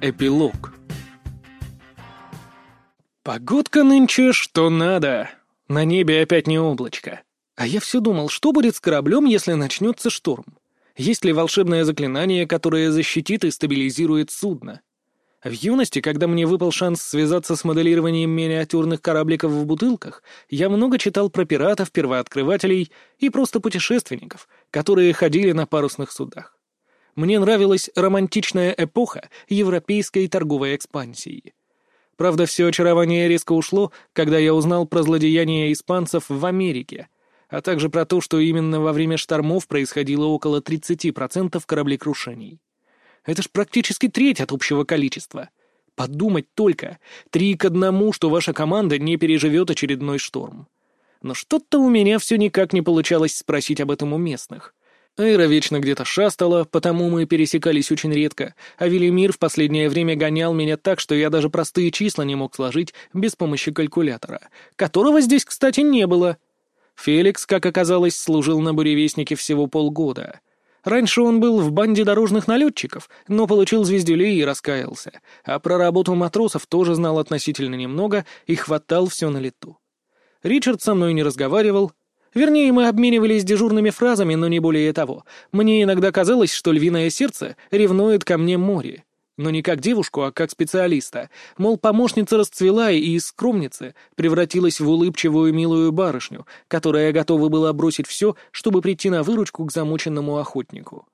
Эпилог Погодка нынче что надо. На небе опять не облачко. А я все думал, что будет с кораблем, если начнется шторм? Есть ли волшебное заклинание, которое защитит и стабилизирует судно? В юности, когда мне выпал шанс связаться с моделированием миниатюрных корабликов в бутылках, я много читал про пиратов, первооткрывателей и просто путешественников, которые ходили на парусных судах. Мне нравилась романтичная эпоха европейской торговой экспансии. Правда, все очарование резко ушло, когда я узнал про злодеяния испанцев в Америке, а также про то, что именно во время штормов происходило около 30% кораблекрушений. Это ж практически треть от общего количества. Подумать только, три к одному, что ваша команда не переживет очередной шторм. Но что-то у меня все никак не получалось спросить об этом у местных. Эйра вечно где-то шастала, потому мы пересекались очень редко, а Велимир в последнее время гонял меня так, что я даже простые числа не мог сложить без помощи калькулятора, которого здесь, кстати, не было. Феликс, как оказалось, служил на буревестнике всего полгода. Раньше он был в банде дорожных налетчиков, но получил звездюлей и раскаялся, а про работу матросов тоже знал относительно немного и хватал все на лету. Ричард со мной не разговаривал, Вернее, мы обменивались дежурными фразами, но не более того. Мне иногда казалось, что львиное сердце ревнует ко мне море. Но не как девушку, а как специалиста. Мол, помощница расцвела и из скромницы превратилась в улыбчивую милую барышню, которая готова была бросить все, чтобы прийти на выручку к замученному охотнику.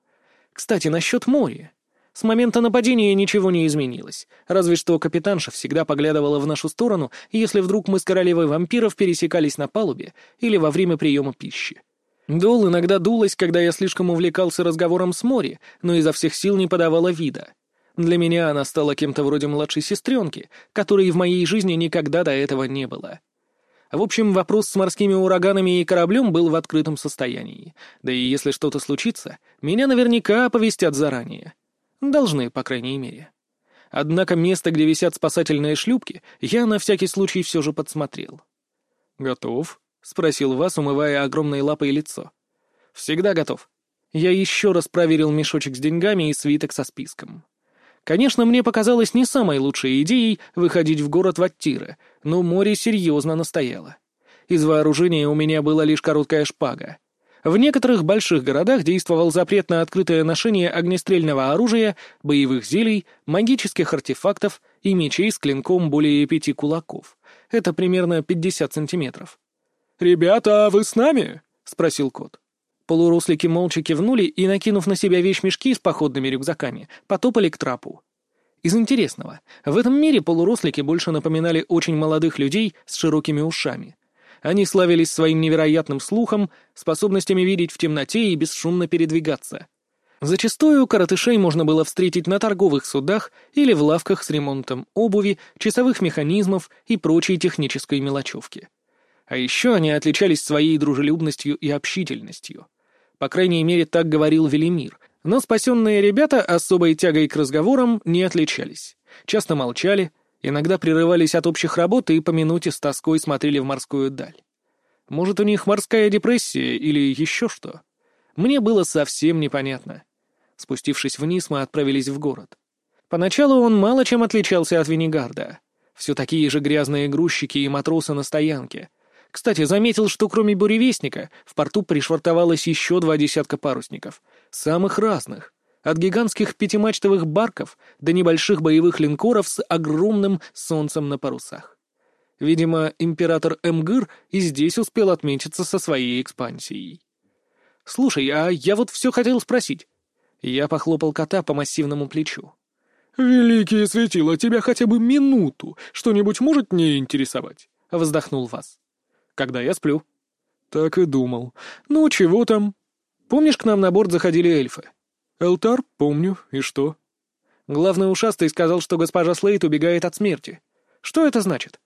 Кстати, насчет моря. С момента нападения ничего не изменилось, разве что капитанша всегда поглядывала в нашу сторону, если вдруг мы с королевой вампиров пересекались на палубе или во время приема пищи. Дол иногда дулась, когда я слишком увлекался разговором с Мори, но изо всех сил не подавала вида. Для меня она стала кем-то вроде младшей сестренки, которой в моей жизни никогда до этого не было. В общем, вопрос с морскими ураганами и кораблем был в открытом состоянии. Да и если что-то случится, меня наверняка оповестят заранее. Должны, по крайней мере. Однако место, где висят спасательные шлюпки, я на всякий случай все же подсмотрел. «Готов?» — спросил вас, умывая огромной лапой лицо. «Всегда готов». Я еще раз проверил мешочек с деньгами и свиток со списком. Конечно, мне показалось не самой лучшей идеей выходить в город в Аттиры, но море серьезно настояло. Из вооружения у меня была лишь короткая шпага. В некоторых больших городах действовал запрет на открытое ношение огнестрельного оружия, боевых зелий, магических артефактов и мечей с клинком более пяти кулаков. Это примерно 50 сантиметров. «Ребята, а вы с нами?» — спросил кот. Полурослики молча кивнули и, накинув на себя вещмешки с походными рюкзаками, потопали к трапу. Из интересного, в этом мире полурослики больше напоминали очень молодых людей с широкими ушами — они славились своим невероятным слухом, способностями видеть в темноте и бесшумно передвигаться. Зачастую коротышей можно было встретить на торговых судах или в лавках с ремонтом обуви, часовых механизмов и прочей технической мелочевки. А еще они отличались своей дружелюбностью и общительностью. По крайней мере, так говорил Велимир, но спасенные ребята особой тягой к разговорам не отличались. Часто молчали, Иногда прерывались от общих работ и по минуте с тоской смотрели в морскую даль. Может, у них морская депрессия или еще что? Мне было совсем непонятно. Спустившись вниз, мы отправились в город. Поначалу он мало чем отличался от Венегарда. Все такие же грязные грузчики и матросы на стоянке. Кстати, заметил, что кроме буревестника в порту пришвартовалось еще два десятка парусников. Самых разных от гигантских пятимачтовых барков до небольших боевых линкоров с огромным солнцем на парусах. Видимо, император Эмгыр и здесь успел отметиться со своей экспансией. «Слушай, а я вот все хотел спросить». Я похлопал кота по массивному плечу. «Великие светила, тебя хотя бы минуту что-нибудь может не интересовать?» — вздохнул вас. «Когда я сплю». «Так и думал. Ну, чего там?» «Помнишь, к нам на борт заходили эльфы?» «Элтар, помню. И что?» Главный ушастый сказал, что госпожа Слейт убегает от смерти. Что это значит?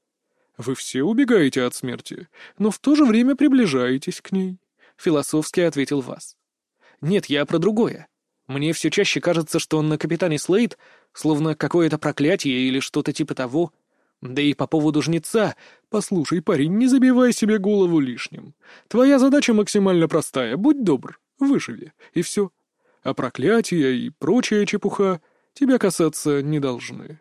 «Вы все убегаете от смерти, но в то же время приближаетесь к ней», — философски ответил Вас. «Нет, я про другое. Мне все чаще кажется, что на капитане Слейт словно какое-то проклятие или что-то типа того. Да и по поводу жнеца. Послушай, парень, не забивай себе голову лишним. Твоя задача максимально простая. Будь добр, выживи, и все а проклятия и прочая чепуха тебя касаться не должны».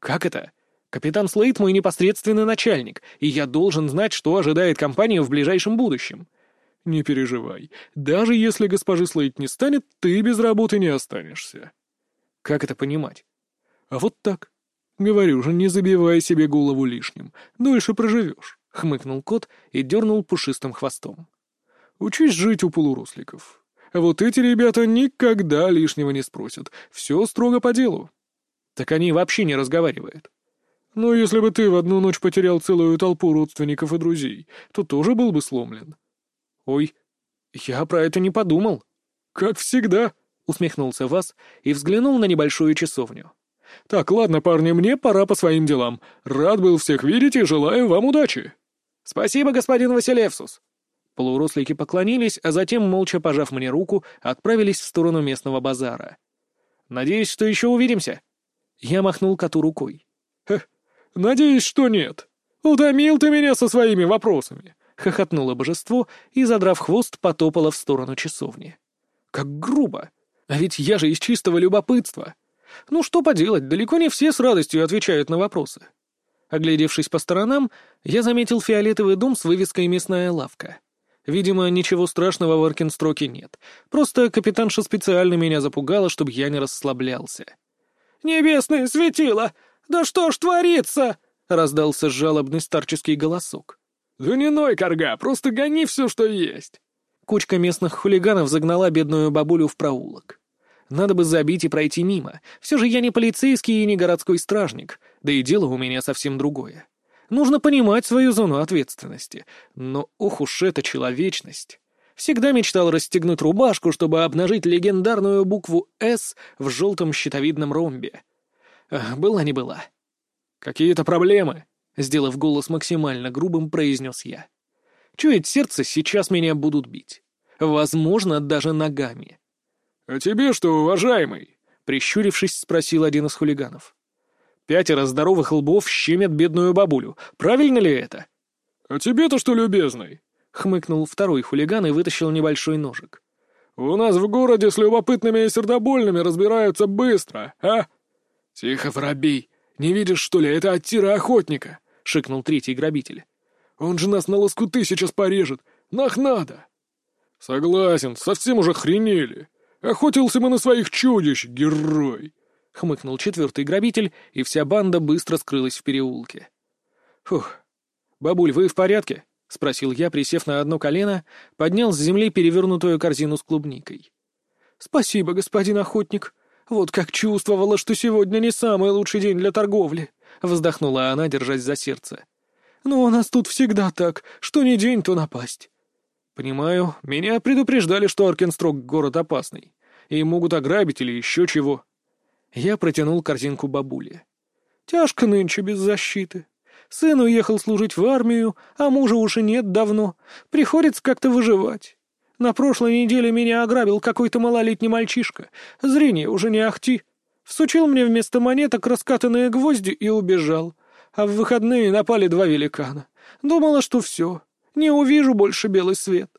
«Как это? Капитан Слейд мой непосредственный начальник, и я должен знать, что ожидает компанию в ближайшем будущем». «Не переживай. Даже если госпожи Слейд не станет, ты без работы не останешься». «Как это понимать?» «А вот так. Говорю же, не забивай себе голову лишним. Дольше проживешь», — хмыкнул кот и дернул пушистым хвостом. «Учись жить у полуросликов. Вот эти ребята никогда лишнего не спросят. Все строго по делу». «Так они вообще не разговаривают». «Ну, если бы ты в одну ночь потерял целую толпу родственников и друзей, то тоже был бы сломлен». «Ой, я про это не подумал». «Как всегда», — усмехнулся Вас и взглянул на небольшую часовню. «Так, ладно, парни, мне пора по своим делам. Рад был всех видеть и желаю вам удачи». «Спасибо, господин Василевсус». Полурослики поклонились, а затем, молча пожав мне руку, отправились в сторону местного базара. «Надеюсь, что еще увидимся?» Я махнул коту рукой. «Надеюсь, что нет. Утомил ты меня со своими вопросами хохотнуло божество и, задрав хвост, потопало в сторону часовни. Как грубо! А ведь я же из чистого любопытства. Ну что поделать, далеко не все с радостью отвечают на вопросы. Оглядевшись по сторонам, я заметил фиолетовый дом с вывеской «Мясная лавка». Видимо, ничего страшного в Аркенстроке нет. Просто капитанша специально меня запугала, чтобы я не расслаблялся. «Небесное светило! Да что ж творится?» — раздался жалобный старческий голосок. «Да не ной, корга, просто гони все, что есть!» Кучка местных хулиганов загнала бедную бабулю в проулок. Надо бы забить и пройти мимо. Все же я не полицейский и не городской стражник, да и дело у меня совсем другое. Нужно понимать свою зону ответственности. Но ох уж эта человечность. Всегда мечтал расстегнуть рубашку, чтобы обнажить легендарную букву «С» в желтом щитовидном ромбе. Была не была. «Какие-то проблемы?» Сделав голос максимально грубым, произнес я. Чует сердце, сейчас меня будут бить. Возможно, даже ногами. «А тебе что, уважаемый?» Прищурившись, спросил один из хулиганов. «Пятеро здоровых лбов щемят бедную бабулю. Правильно ли это?» «А тебе-то что, любезный?» — хмыкнул второй хулиган и вытащил небольшой ножик. «У нас в городе с любопытными и сердобольными разбираются быстро, а?» «Тихо, воробей! Не видишь, что ли, это от тира охотника!» — шикнул третий грабитель. «Он же нас на лоскуты сейчас порежет! Нах надо!» «Согласен, совсем уже хренели! Охотился мы на своих чудищ, герой!» — хмыкнул четвертый грабитель, и вся банда быстро скрылась в переулке. «Фух. Бабуль, вы в порядке?» — спросил я, присев на одно колено, поднял с земли перевернутую корзину с клубникой. «Спасибо, господин охотник», «Вот как чувствовала, что сегодня не самый лучший день для торговли», — вздохнула она, держась за сердце. «Но у нас тут всегда так, что не день, то напасть». «Понимаю, меня предупреждали, что Аркенстрок — город опасный, и могут ограбить или еще чего». Я протянул корзинку бабуле. «Тяжко нынче без защиты. Сын уехал служить в армию, а мужа уж и нет давно. Приходится как-то выживать. На прошлой неделе меня ограбил какой-то малолетний мальчишка. Зрение уже не ахти. Всучил мне вместо монеток раскатанные гвозди и убежал. А в выходные напали два великана. Думала, что все. Не увижу больше белый свет.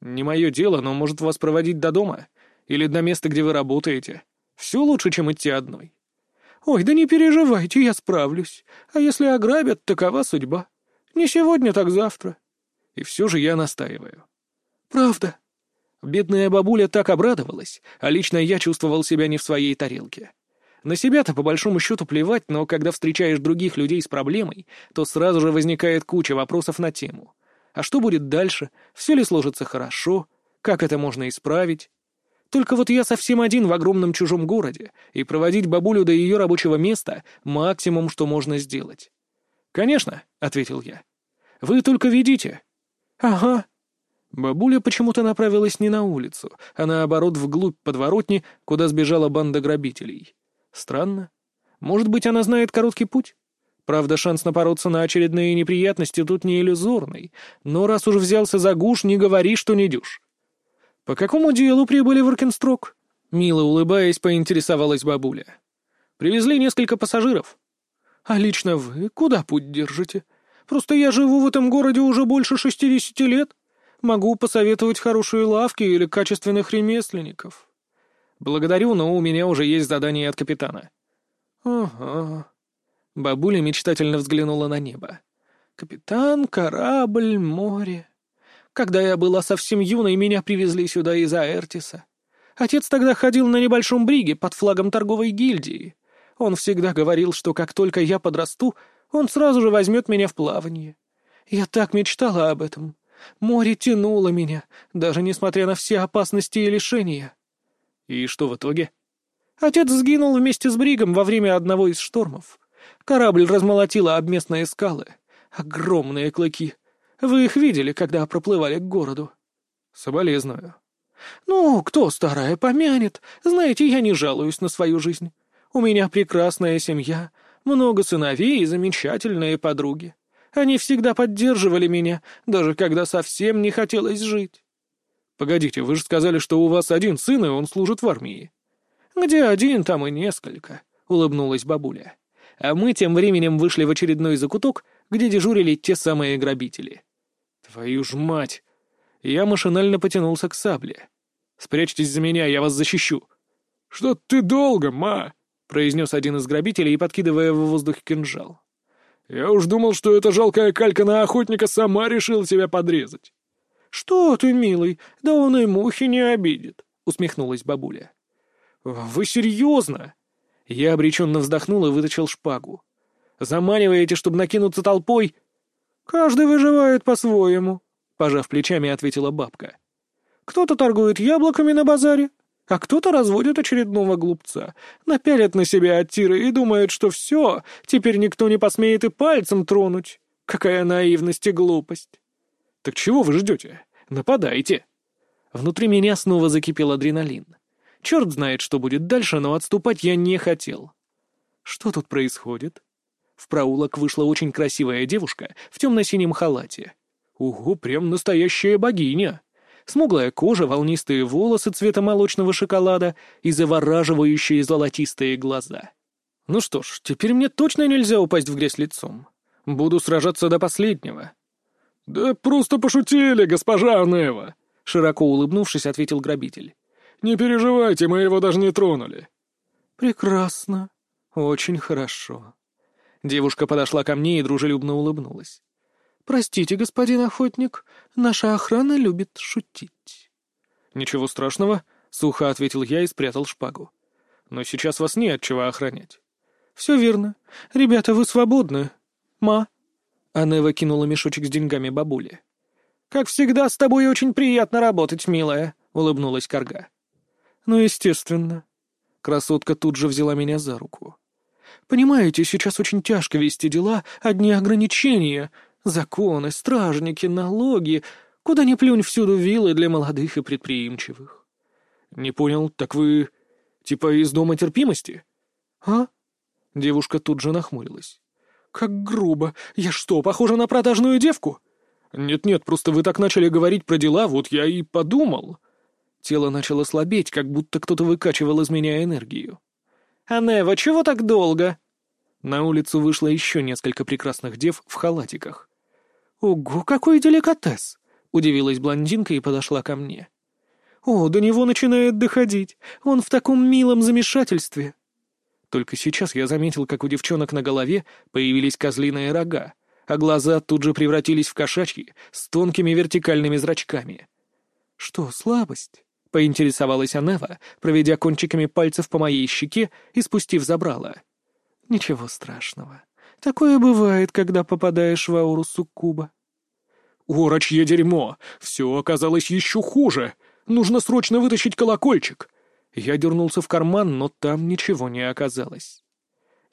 Не мое дело, но может вас проводить до дома. Или до места, где вы работаете. Все лучше, чем идти одной. Ой, да не переживайте, я справлюсь. А если ограбят, такова судьба. Не сегодня, так завтра. И все же я настаиваю. «Правда». Бедная бабуля так обрадовалась, а лично я чувствовал себя не в своей тарелке. На себя-то по большому счету плевать, но когда встречаешь других людей с проблемой, то сразу же возникает куча вопросов на тему. А что будет дальше? Все ли сложится хорошо? Как это можно исправить? Только вот я совсем один в огромном чужом городе, и проводить бабулю до ее рабочего места — максимум, что можно сделать. «Конечно», — ответил я. «Вы только ведите». «Ага», Бабуля почему-то направилась не на улицу, а наоборот вглубь подворотни, куда сбежала банда грабителей. Странно. Может быть, она знает короткий путь? Правда, шанс напороться на очередные неприятности тут не иллюзорный, но раз уж взялся за гуш, не говори, что не дюшь. «По какому делу прибыли в Аркенстрок?» Мило улыбаясь, поинтересовалась бабуля. «Привезли несколько пассажиров». «А лично вы куда путь держите? Просто я живу в этом городе уже больше шестидесяти лет. Могу посоветовать хорошие лавки или качественных ремесленников». «Благодарю, но у меня уже есть задание от капитана». «Ага». Бабуля мечтательно взглянула на небо. «Капитан, корабль, море. Когда я была совсем юной, меня привезли сюда из Аэртиса. Отец тогда ходил на небольшом бриге под флагом торговой гильдии. Он всегда говорил, что как только я подрасту, он сразу же возьмет меня в плавание. Я так мечтала об этом. Море тянуло меня, даже несмотря на все опасности и лишения. И что в итоге? Отец сгинул вместе с Бригом во время одного из штормов. Корабль размолотило об местные скалы. Огромные клыки. Вы их видели, когда проплывали к городу? Соболезную. Ну, кто старая помянет? Знаете, я не жалуюсь на свою жизнь. У меня прекрасная семья, много сыновей и замечательные подруги. Они всегда поддерживали меня, даже когда совсем не хотелось жить. Погодите, вы же сказали, что у вас один сын, и он служит в армии. Где один, там и несколько, — улыбнулась бабуля. А мы тем временем вышли в очередной закуток, где дежурили те самые грабители. Твою ж мать! Я машинально потянулся к сабле. «Спрячьтесь за меня, я вас защищу». «Что ты долго, ма?» — произнес один из грабителей, подкидывая в воздух кинжал. «Я уж думал, что эта жалкая калька на охотника сама решила тебя подрезать». «Что ты, милый, да он и мухи не обидит», — усмехнулась бабуля. «Вы серьезно?» Я обреченно вздохнул и вытащил шпагу. «Заманиваете, чтобы накинуться толпой?» «Каждый выживает по-своему», — пожав плечами, ответила бабка. «Кто-то торгует яблоками на базаре, а кто-то разводит очередного глупца, напялят на себя оттиры и думают, что все, теперь никто не посмеет и пальцем тронуть. Какая наивность и глупость!» «Так чего вы ждете? Нападайте!» Внутри меня снова закипел адреналин. Черт знает, что будет дальше, но отступать я не хотел. Что тут происходит? В проулок вышла очень красивая девушка в темно-синем халате. Ого, прям настоящая богиня! Смуглая кожа, волнистые волосы цвета молочного шоколада и завораживающие золотистые глаза. Ну что ж, теперь мне точно нельзя упасть в грязь лицом. Буду сражаться до последнего. «Да просто пошутили, госпожа Нева!» Широко улыбнувшись, ответил грабитель. «Не переживайте, мы его даже не тронули». «Прекрасно. Очень хорошо». Девушка подошла ко мне и дружелюбно улыбнулась. «Простите, господин охотник, наша охрана любит шутить». «Ничего страшного», — сухо ответил я и спрятал шпагу. «Но сейчас вас не от чего охранять». «Все верно. Ребята, вы свободны. Ма». Анева кинула мешочек с деньгами бабуле. «Как всегда, с тобой очень приятно работать, милая», — улыбнулась Карга. «Ну, естественно». Красотка тут же взяла меня за руку. «Понимаете, сейчас очень тяжко вести дела, одни ограничения. Законы, стражники, налоги. Куда ни плюнь, всюду виллы для молодых и предприимчивых». «Не понял, так вы... типа из дома терпимости?» «А?» Девушка тут же нахмурилась. «Как грубо! Я что, похожа на продажную девку?» «Нет-нет, просто вы так начали говорить про дела, вот я и подумал». Тело начало слабеть, как будто кто-то выкачивал из меня энергию. «Анева, чего так долго?» На улицу вышло еще несколько прекрасных дев в халатиках. «Ого, какой деликатес!» — удивилась блондинка и подошла ко мне. «О, до него начинает доходить. Он в таком милом замешательстве». Только сейчас я заметил, как у девчонок на голове появились козлиные рога, а глаза тут же превратились в кошачьи с тонкими вертикальными зрачками. «Что, слабость?» — поинтересовалась Анева, проведя кончиками пальцев по моей щеке и спустив забрала. «Ничего страшного. Такое бывает, когда попадаешь в ауру суккуба». «Урочье дерьмо! Все оказалось еще хуже! Нужно срочно вытащить колокольчик!» Я дернулся в карман, но там ничего не оказалось.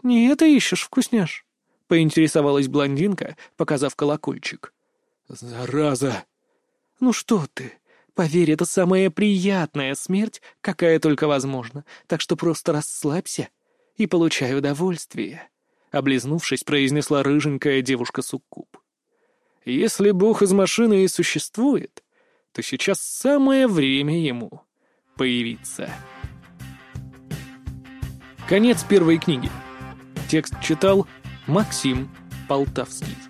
«Не это ищешь, вкусняш?» — поинтересовалась блондинка, показав колокольчик. «Зараза!» «Ну что ты? Поверь, это самая приятная смерть, какая только возможна, так что просто расслабься и получай удовольствие», — облизнувшись, произнесла рыженькая девушка-суккуб. «Если бог из машины и существует, то сейчас самое время ему появиться». Конец первой книги. Текст читал Максим Полтавский.